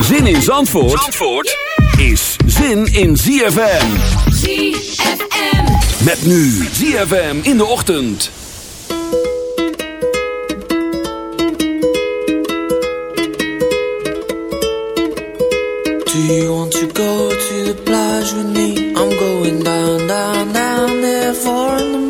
Zin in Zandvoort, Zandvoort is zin in ZFM. ZFM. Met nu ZFM in de ochtend. Do you want to go to the plage with me? I'm going down, down, down there four in the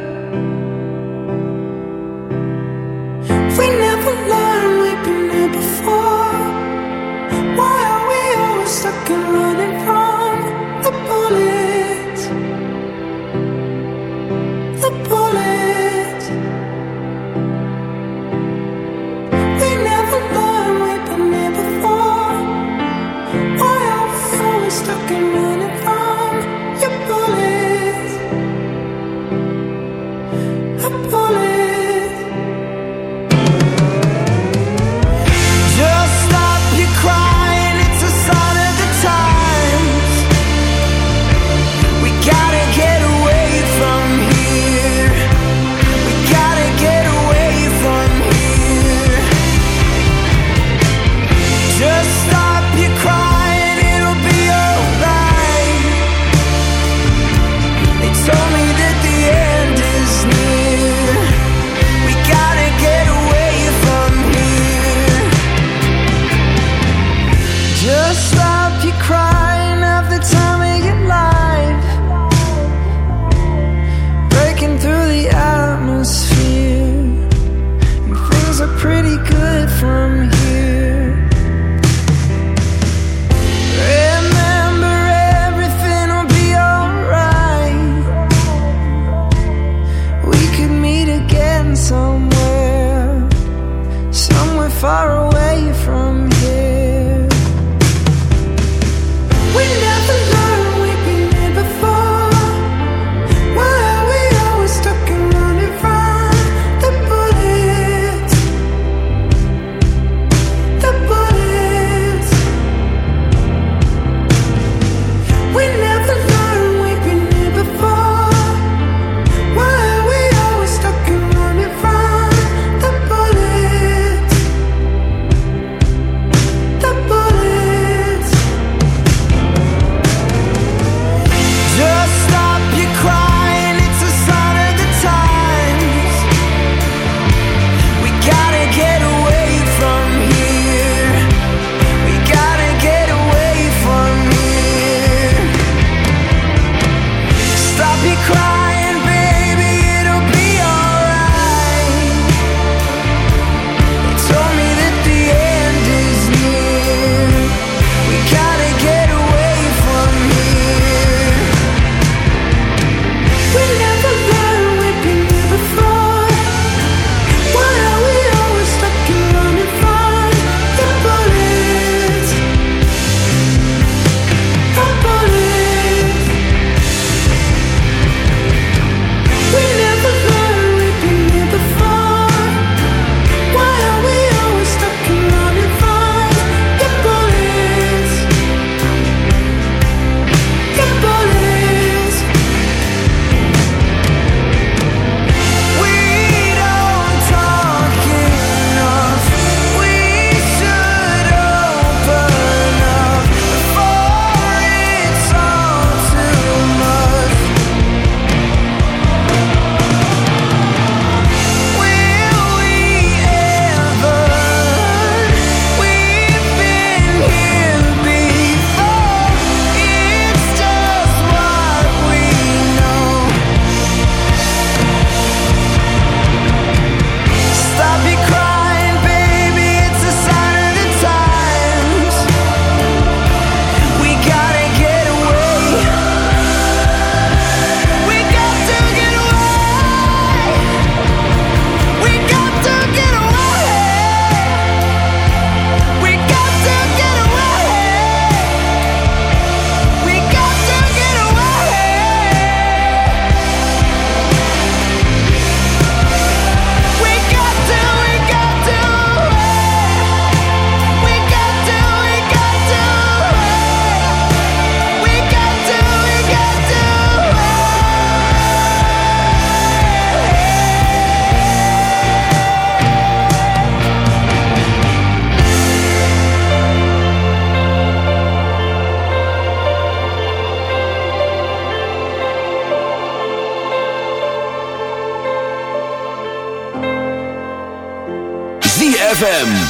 far away from here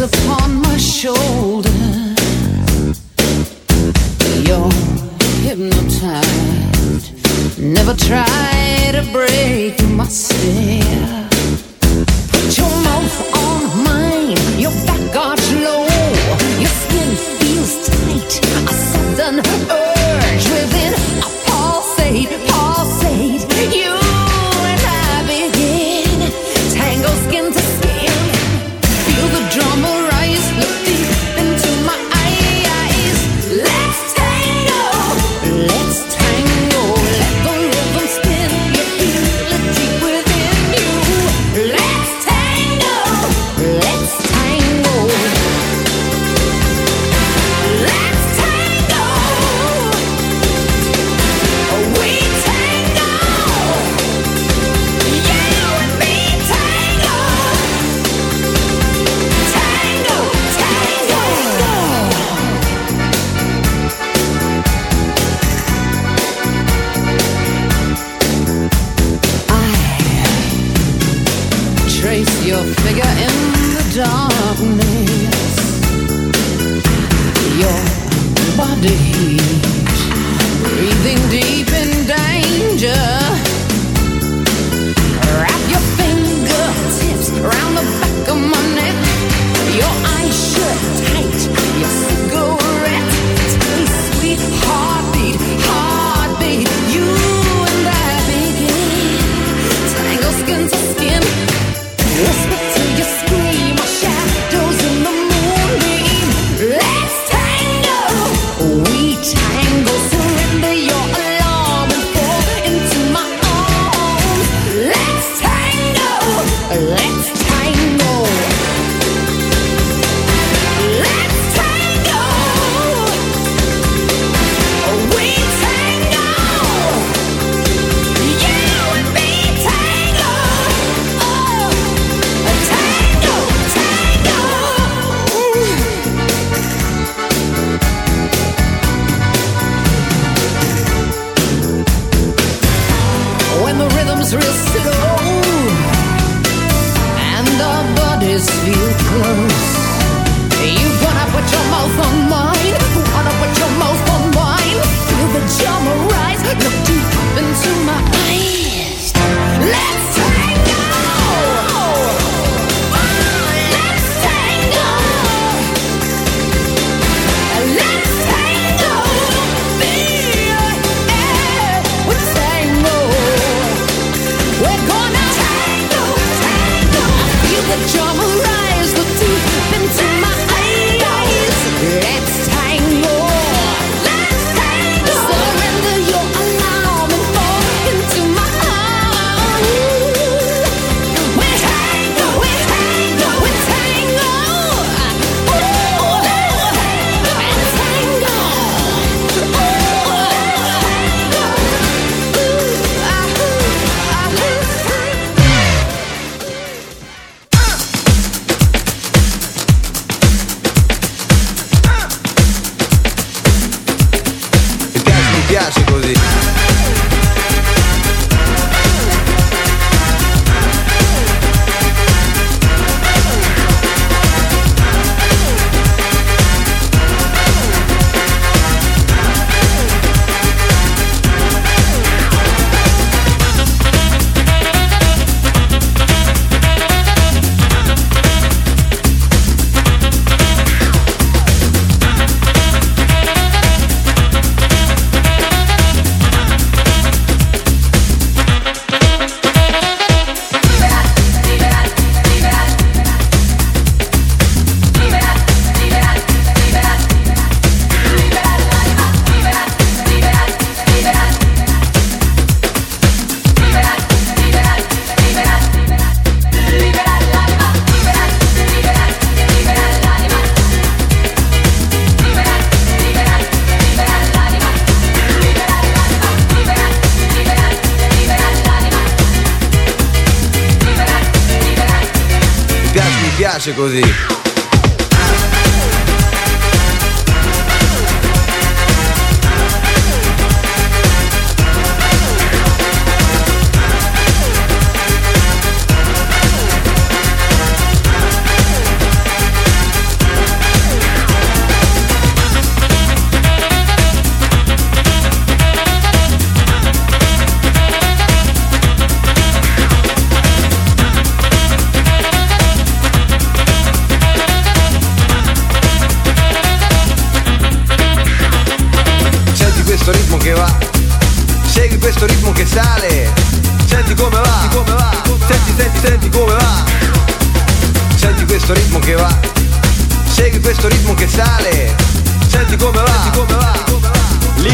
upon my shoulder.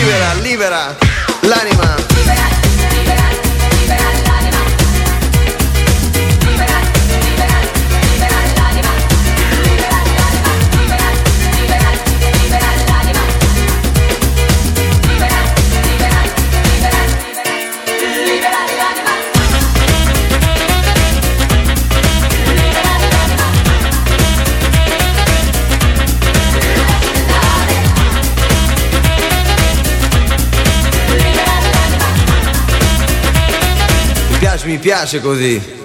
libera, libera l'anima. mi piace così.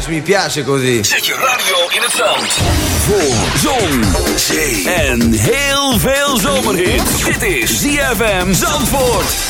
piace, mi piace così. Zet je radio in het zand. Voor zon, zee en heel veel zomerhit. Dit is ZFM Zandvoort.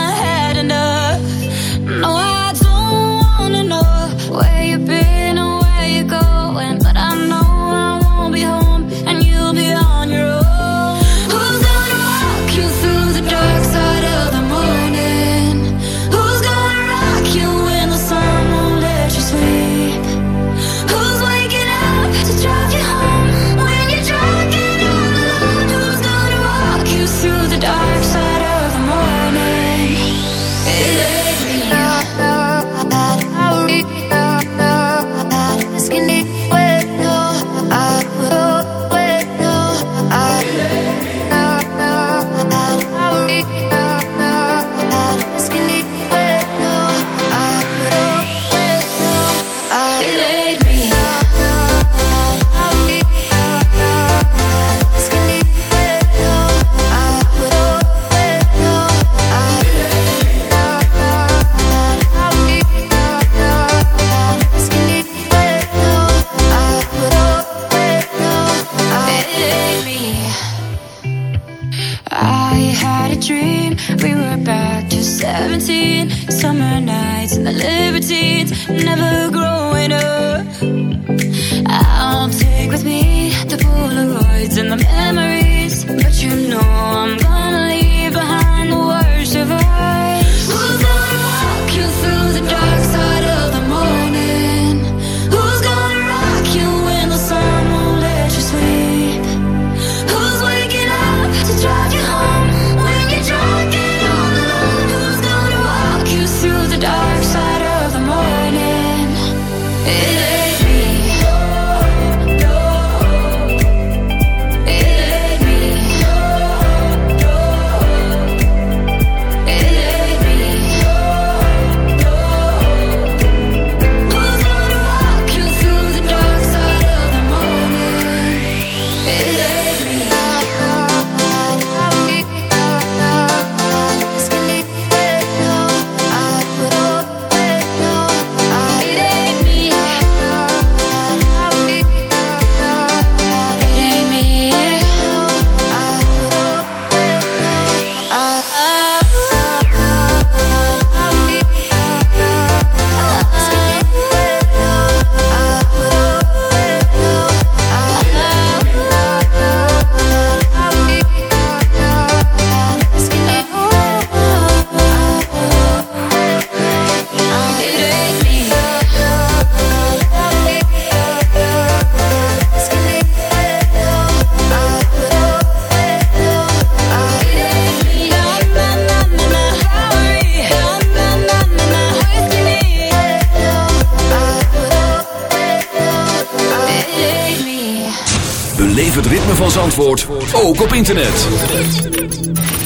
internet.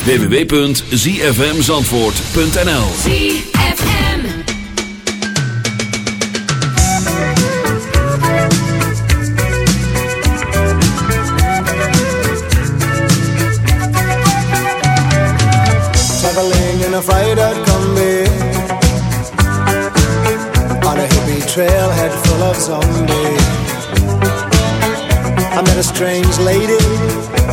www.zfmzandvoort.nl met strange lady.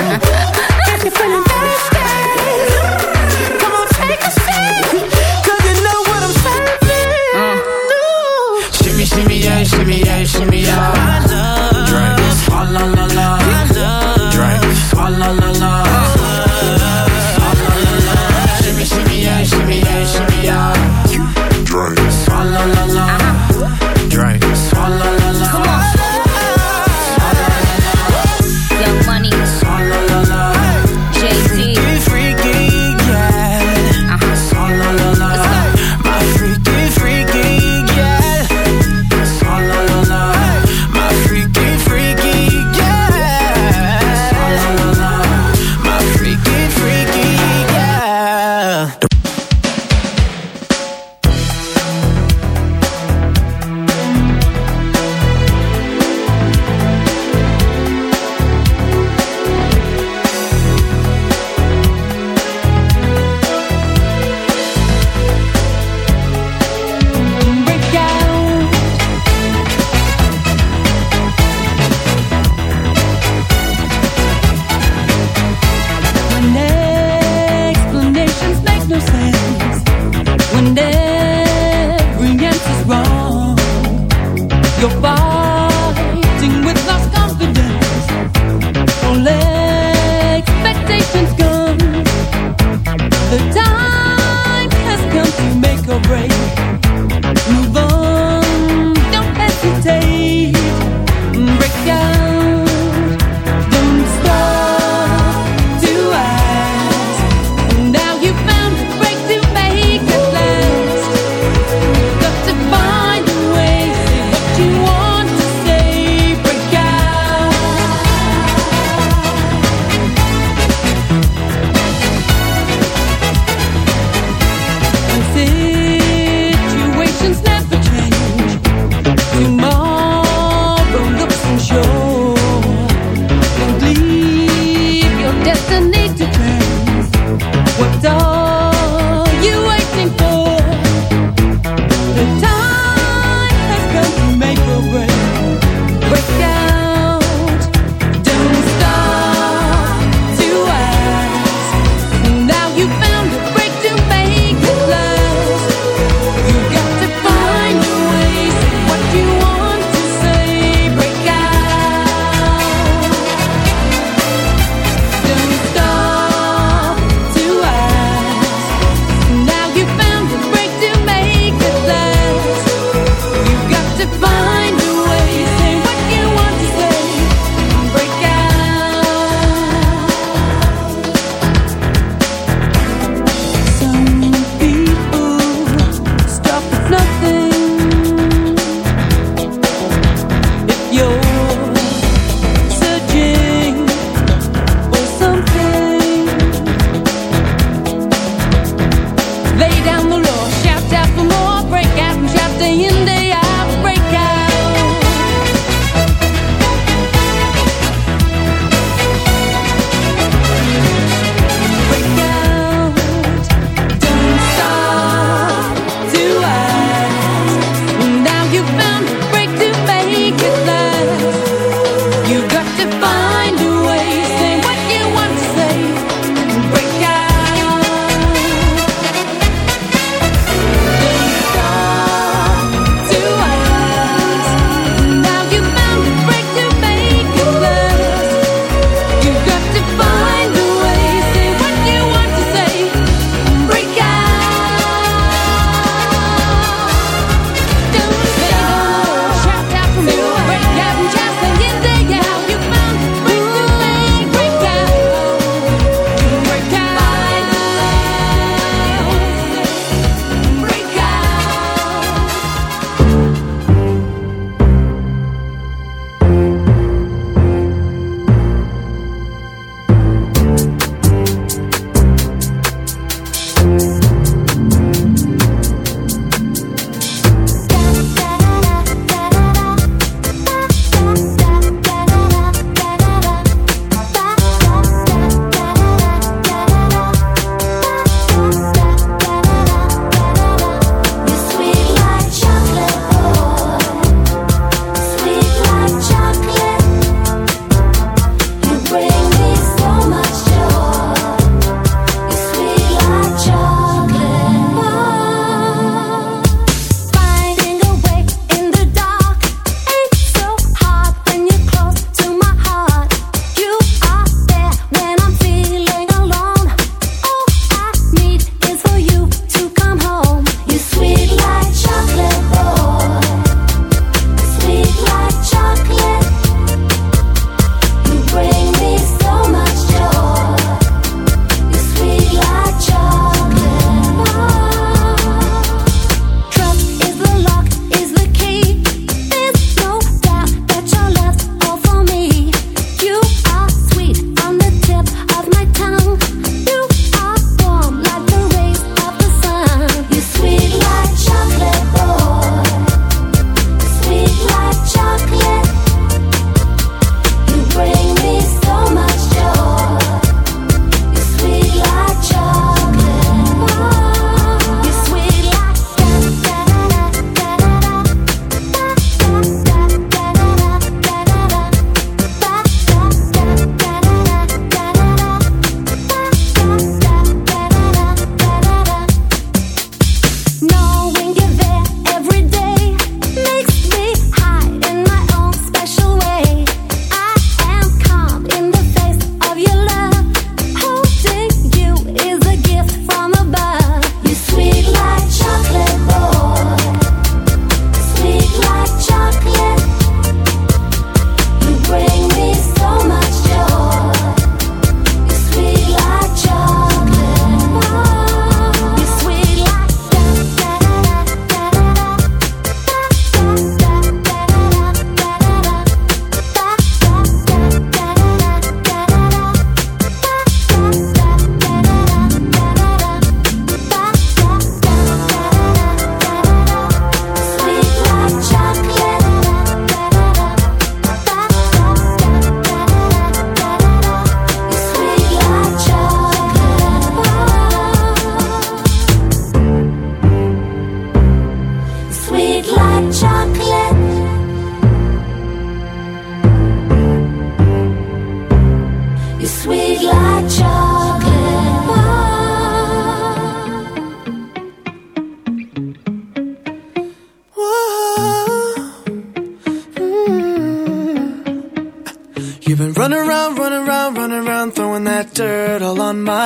if you're feeling thirsty, come on, take a 'cause you know what I'm serving. Ooh. Shimmy, shimmy, yeah, shimmy, yeah, shimmy, yeah. Drink. Swalla la la. Drink. Swalla la la. Swalla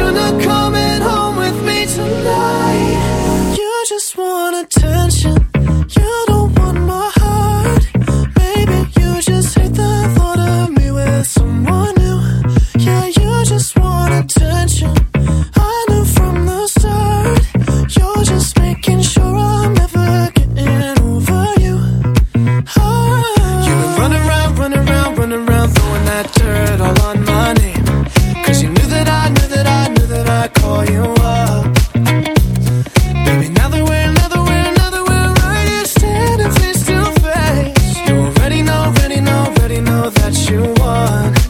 should already know that you want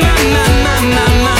na na na na na